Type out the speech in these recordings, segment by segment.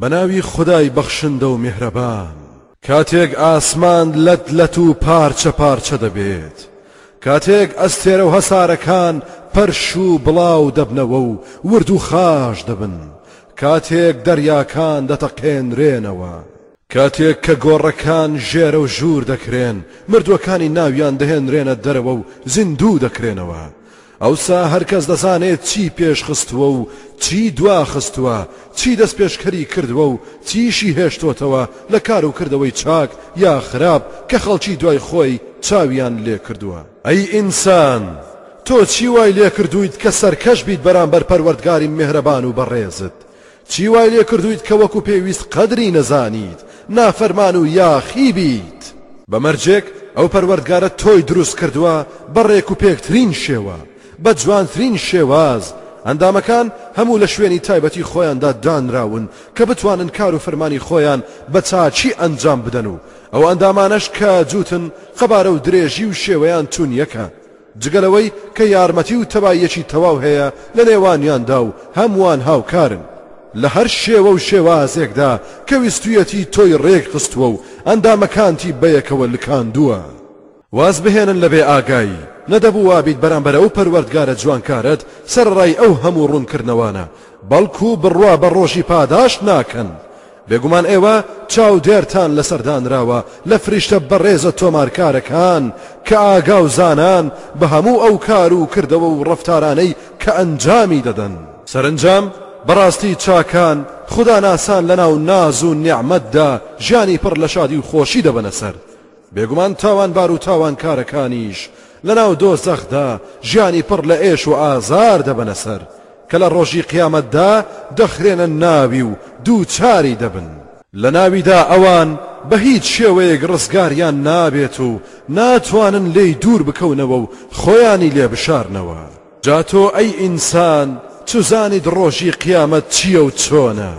بە ناوی خودای بەخشندە و میهرەبان. کاتێک ئاسمان لەت لەت و پارچە پارچە دەبێت، کاتێک ئەستێرە و هەسارەکان پەرش و بڵاو دەبنەوە و ورد و خاش دەبن، کاتێک دەریاکان دەتەقێنرێنەوە، کاتێک کە گۆڕەکان ژێرەو ژوور دەکرێن، مردووەکانی ناویان دەهێنرێنە دەرەوە و زیندوو دەکرێنەوە، ئەوسا هەر کەس دەزانێت چی پێش خستووە و چی دوا خستووە، چی دەستپێشکەری کردووە و چیشی هێشتۆتەوە لە کار و کردەوەی چاک یا خراپ کە خەڵکی دوای خۆی چاویان لێ کردووە. ئەی ئینسان! تۆ چی وای لێ کردوویت کە سەرکەش بیت بەرامبەر پەروەردگاری میهرەبان و بەڕێزت، چی وای لێ کردوویت کە وەکو پێویست قەدری نەزانیت نافەرمان و یاخی بیت؟ بە مەرجێک ئەو پەروەردگارە تۆی دروست کردووە بە ڕێک و پێکترین شێوە، بە جوانترین شێواز، ئەندامەکان هەموو لە شوێنی تایبەتی خۆیاندا دانراون کە بتوانن کار و فرمانی خۆیان بە چاکی ئەنجام بدەن و ئەو ئەندامانەش کە جووتن قەبارە و درێژی و شێوەیان چون یەکە جگە لەوەی کە یارمەتی و تەباییەکی تەواو هەیە لە نێوانیاندا و هەمووان هاوکارن لە هەر شێوە و شێوازێکدا کە ویستویەتی تۆی رێک خستووە و ئەندامەکانتی بەیەکەوە لکاندووە واز بهێنن لە بێ ئاگایی، نەدەبوو وابیت بەرامبەر ئەو پەروەردگارە جوانکارەت سەرەڕای ئەو هەموو روونکردنەوانە، بەڵکو بڕوا بە رۆژی پاداشت ناکەن، بێگومان ئێوە چاودێرتان لەسەر دانراوە لە فریشتە بەڕێزە تۆمارکارەکان کە ئاگا و زانان بە هەموو ئەو کار و کردەوە و ڕەفتارانەی کە ئەنجامی دەدەن. سەرەنجام، بەڕاستی چاکان، خوداناسان لەناو ناز و نیعمەتدا ژیانی پڕ لە شادی و خۆشی دەبەنە سەر، بێگومان تاوانبار و تاوانکارەکانیش لە ناو دۆزەخدا ژیانی پڕ لە ئێش و ئازار دەبەنە سەر، کە لە ڕۆژی قیامەتدا دەخرێنە ناوی و دووچاری دەبن، لە ناویدا ئەوان بە هیچ شێوەیەک ڕزگاریان نابێت و ناتوانن لێی دوور بکەونەوە و خۆیانی لێ بشارنەوە. جا تۆ ئەی ئینسان چوزانیت ڕۆژی قیامەت چییە و چۆنە؟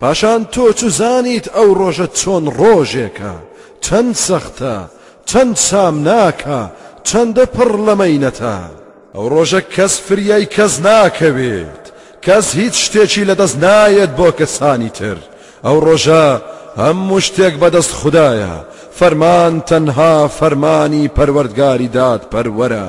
پاشان تۆ چزانیت ئەو ڕۆژە چۆن ڕۆژێکە، چەند سەختە، چەند شامناکە، چەندە پڕ لە مەینەتە. ئەو ڕۆژە کەس فریای کەس ناکەوێت، کەس هیچ شتێکی لە دەست نایەت بۆ کەسانی تر، ئەو ڕۆژە هەموو شتێک بە دەست خودایە، فەرمان تەنها فەرمانی پەروەردگاری دادپەروەرە.